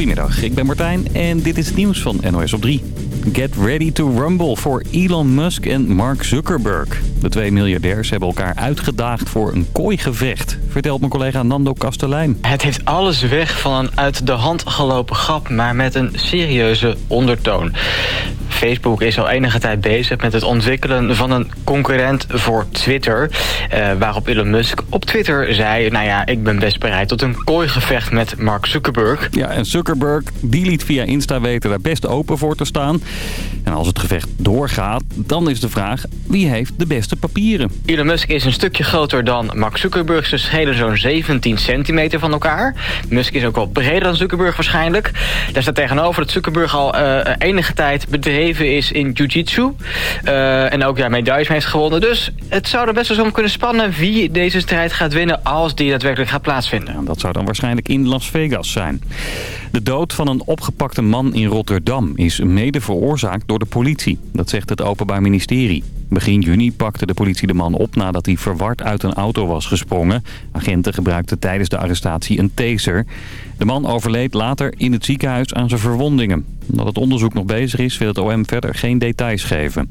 Goedemiddag, ik ben Martijn en dit is het nieuws van NOS op 3. Get ready to rumble voor Elon Musk en Mark Zuckerberg. De twee miljardairs hebben elkaar uitgedaagd voor een kooigevecht, vertelt mijn collega Nando Kastelein. Het heeft alles weg van een uit de hand gelopen grap, maar met een serieuze ondertoon. Facebook is al enige tijd bezig met het ontwikkelen van een concurrent voor Twitter. Uh, waarop Elon Musk op Twitter zei... nou ja, ik ben best bereid tot een kooigevecht met Mark Zuckerberg. Ja, en Zuckerberg die liet via Insta weten daar best open voor te staan. En als het gevecht doorgaat, dan is de vraag... wie heeft de beste papieren? Elon Musk is een stukje groter dan Mark Zuckerberg. Ze schelen zo'n 17 centimeter van elkaar. Musk is ook wel breder dan Zuckerberg waarschijnlijk. Daar staat tegenover dat Zuckerberg al uh, enige tijd bedreven is in jiu-jitsu. Uh, en ook ja, medailles heeft gewonnen. Dus het zou er best wel zo kunnen spannen wie deze strijd gaat winnen als die daadwerkelijk gaat plaatsvinden. Dat zou dan waarschijnlijk in Las Vegas zijn. De dood van een opgepakte man in Rotterdam is mede veroorzaakt door de politie. Dat zegt het Openbaar Ministerie. Begin juni pakte de politie de man op nadat hij verward uit een auto was gesprongen. Agenten gebruikten tijdens de arrestatie een taser. De man overleed later in het ziekenhuis aan zijn verwondingen. Omdat het onderzoek nog bezig is, wil het OM verder geen details geven.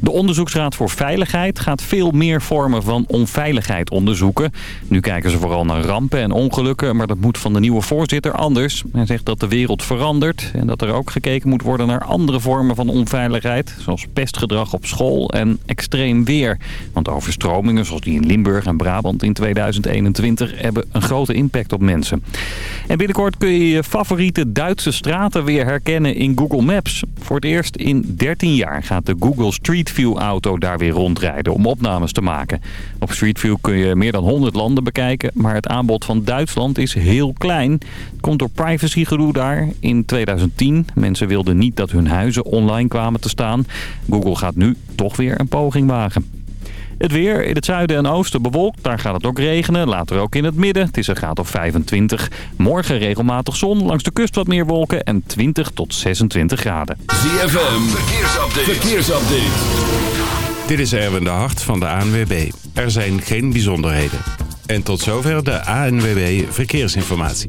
De Onderzoeksraad voor Veiligheid gaat veel meer vormen van onveiligheid onderzoeken. Nu kijken ze vooral naar rampen en ongelukken, maar dat moet van de nieuwe voorzitter anders. Hij zegt dat de wereld verandert en dat er ook gekeken moet worden naar andere vormen van onveiligheid. Zoals pestgedrag op school en extreem weer. Want overstromingen zoals die in Limburg en Brabant in 2021 hebben een grote impact op mensen. En binnenkort kun je je favoriete Duitse straten weer herkennen in Google Maps. Voor het eerst in 13 jaar gaat de Google Street View auto daar weer rondrijden om opnames te maken. Op Street View kun je meer dan 100 landen bekijken, maar het aanbod van Duitsland is heel klein. Het komt door privacygedoe daar in 2010. Mensen wilden niet dat hun huizen online kwamen te staan. Google gaat nu toch weer een poging wagen. Het weer in het zuiden en oosten bewolkt. Daar gaat het ook regenen. Later ook in het midden. Het is een graad of 25. Morgen regelmatig zon. Langs de kust wat meer wolken. En 20 tot 26 graden. ZFM. Verkeersupdate. Verkeersupdate. Dit is Erwin de Hart van de ANWB. Er zijn geen bijzonderheden. En tot zover de ANWB Verkeersinformatie.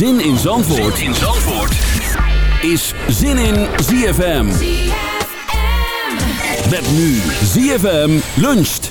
Zin in Zandvoort, zin in Zandvoort. is Zin in ZFM. Met nu ZFM luncht.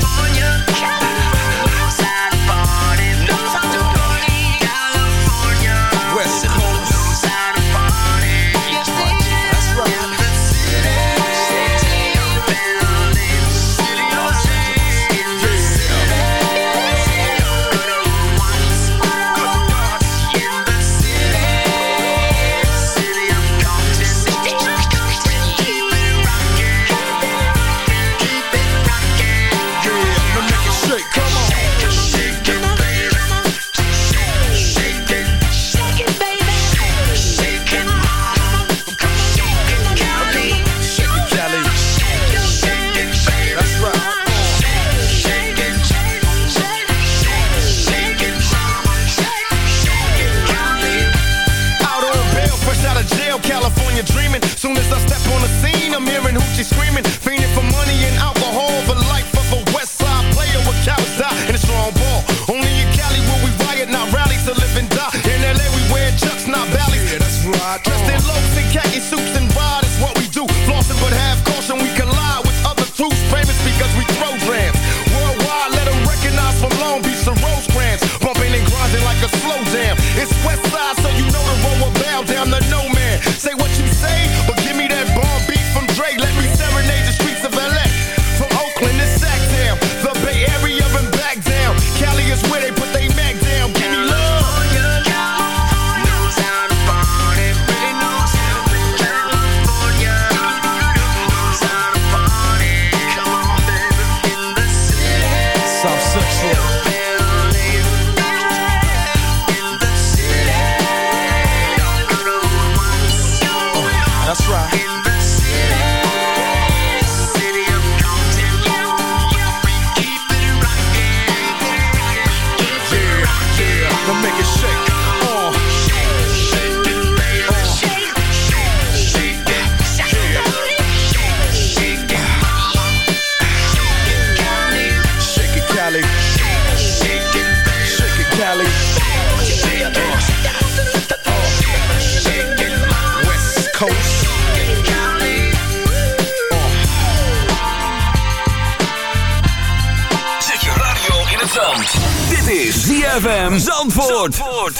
ZFM Zandvoort. Zandvoort.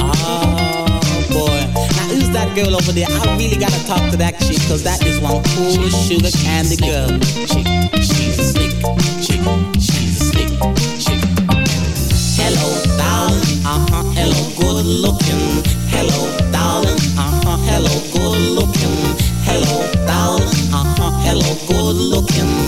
Oh boy. Now who's that girl over there? I really gotta talk to that chick, cause that is one cool sugar candy girl. Chick, she's a slick chick, she's a slick chick. Hello, darling, uh-huh, hello, good looking. Hello, darling, uh-huh, hello, good looking. Hello, darling, uh-huh, hello, good looking.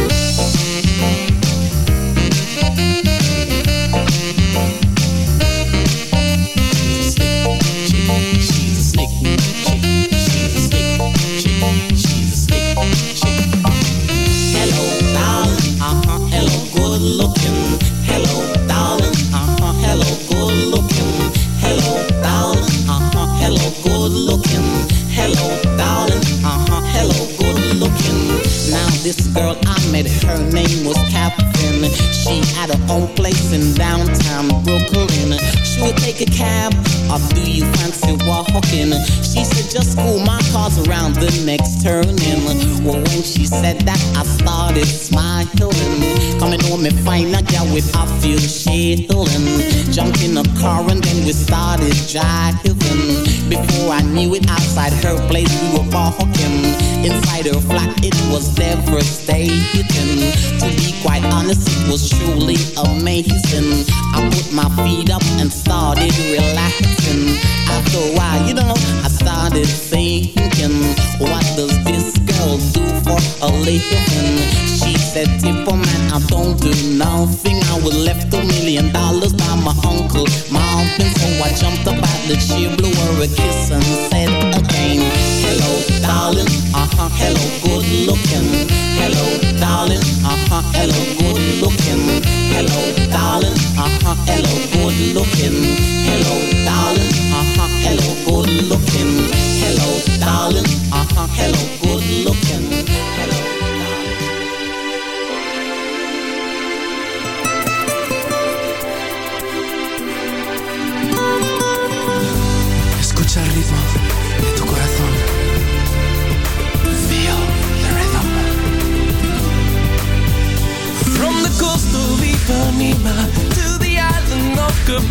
heaven. Before I knew it, outside her place we were walking. Inside her flat, it was devastating. To be quite honest, it was truly amazing. I put my feet up and started relaxing. After a while, you know, I started thinking, what does this girl do for a living? that tip for man, I don't do nothing. I was left a million dollars by my uncle, Mountain. So I jumped up at the she blew her a kiss and said again, Hello, darling, uh-huh, hello, good looking. Hello, darling, uh-huh, hello, good looking. Hello, darling, uh-huh, hello, good looking. Hello, darling, uh-huh, hello, good looking. Hello, darling, uh-huh, hello,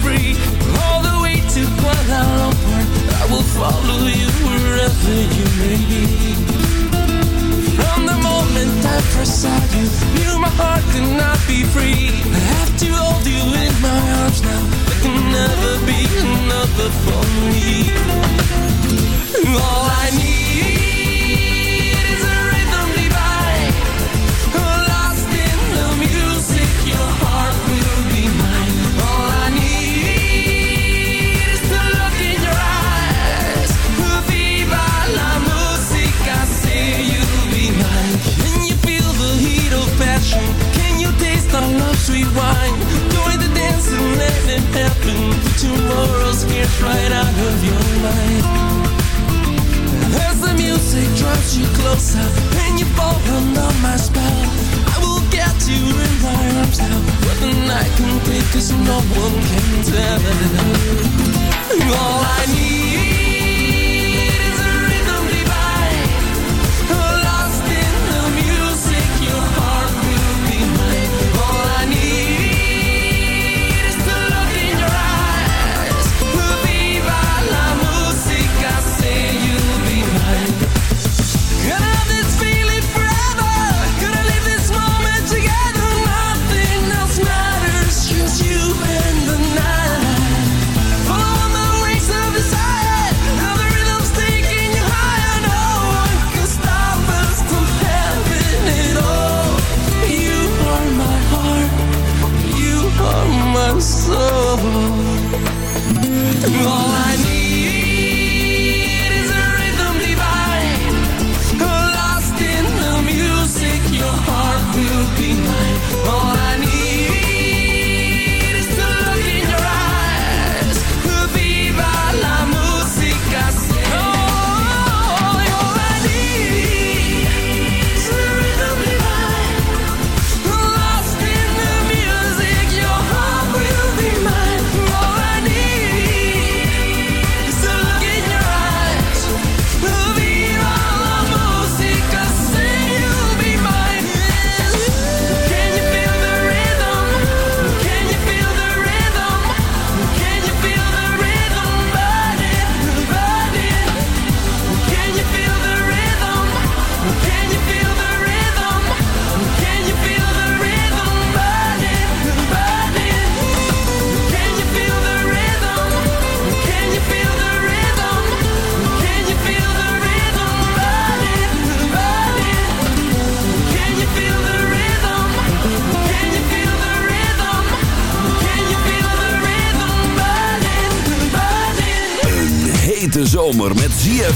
free. All the way to Kuala Lumpur, I will follow you wherever you may be. From the moment I first saw you right out of your mind. As the music drives you closer And you fall under my spell I will get you in my arms now. But the night can be cause no one can tell All I need All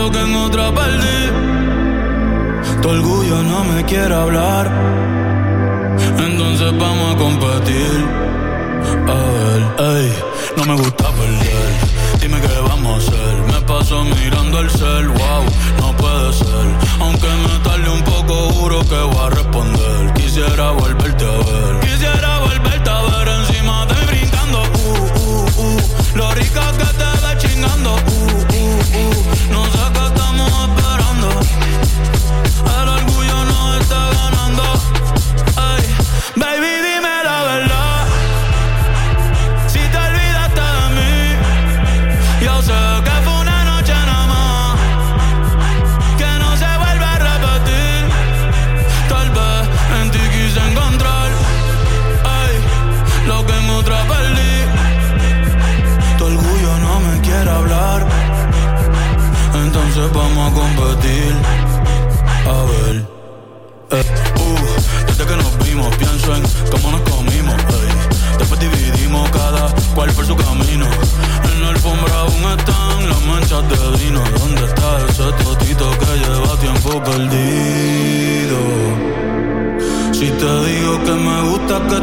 lo que en otra perdí. Tu orgullo no me quiere hablar. Entonces vamos a competir. A ver, ey, no me gusta perder. Dime qué vamos a hacer. Me paso mirando el cel, wow, no puede ser. Aunque me tarde un poco, juro que voy a responder. Quisiera volverte a ver.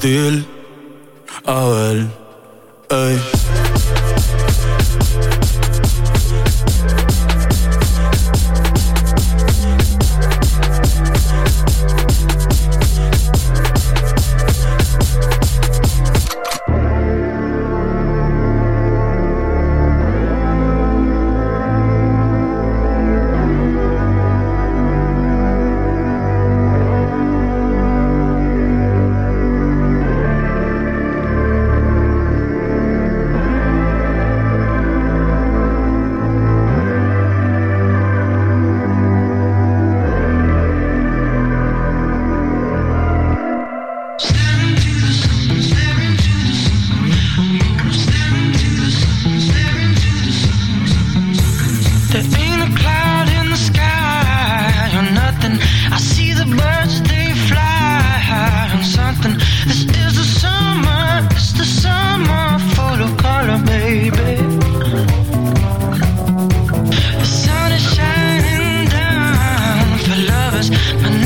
ti I'm not.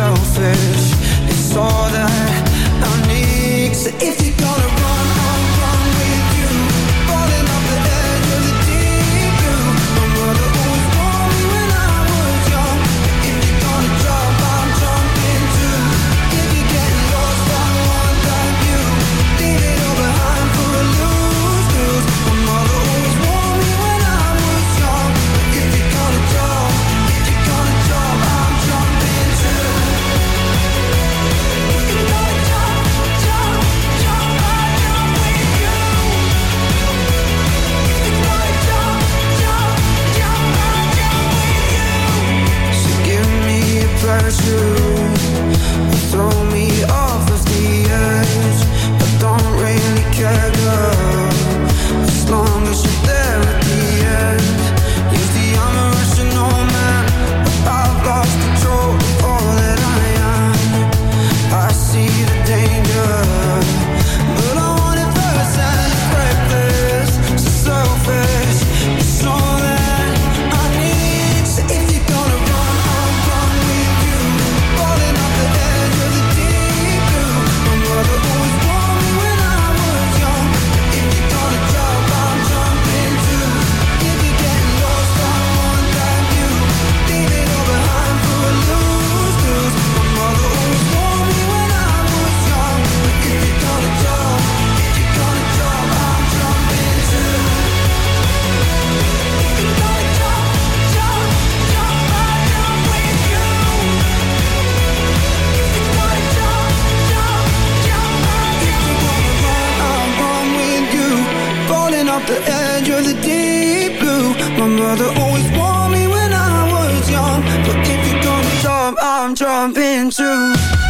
selfish. It's all that I need. So if the edge of the deep blue. My mother always warned me when I was young But if you're gonna jump, I'm jumping too.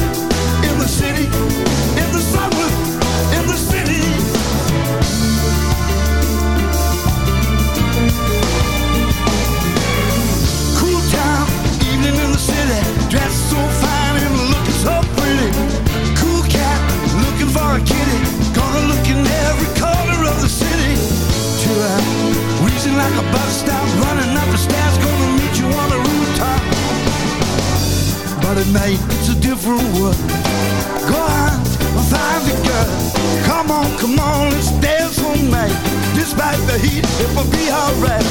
would Go on and find a girl. Come on, come on, let's dance all night. Despite the heat, it will be alright.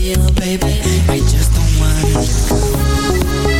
feel, baby. I just don't wanna let go.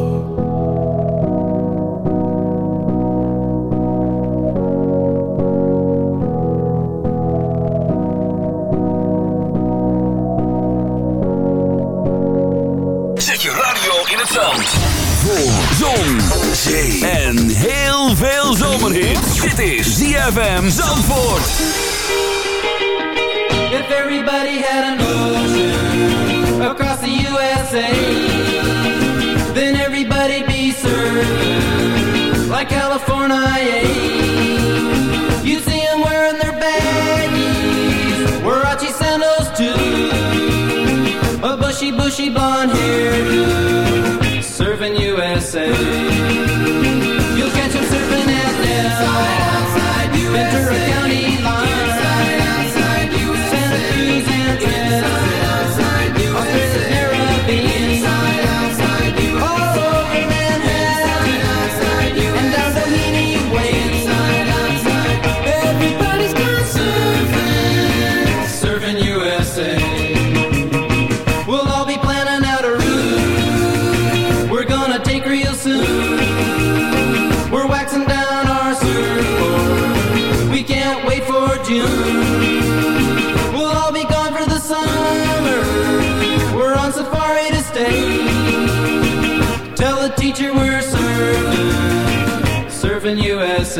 Zon, zee en heel veel zomerhit. Dit is ZFM Zandvoort. If everybody had an ocean across the USA, then everybody'd be served like California. You see them wearing their baggies, Warachi sandals too, a bushy, bushy blonde hairdo, USA. You'll catch them surfing at Nell, Ventura County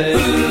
USA.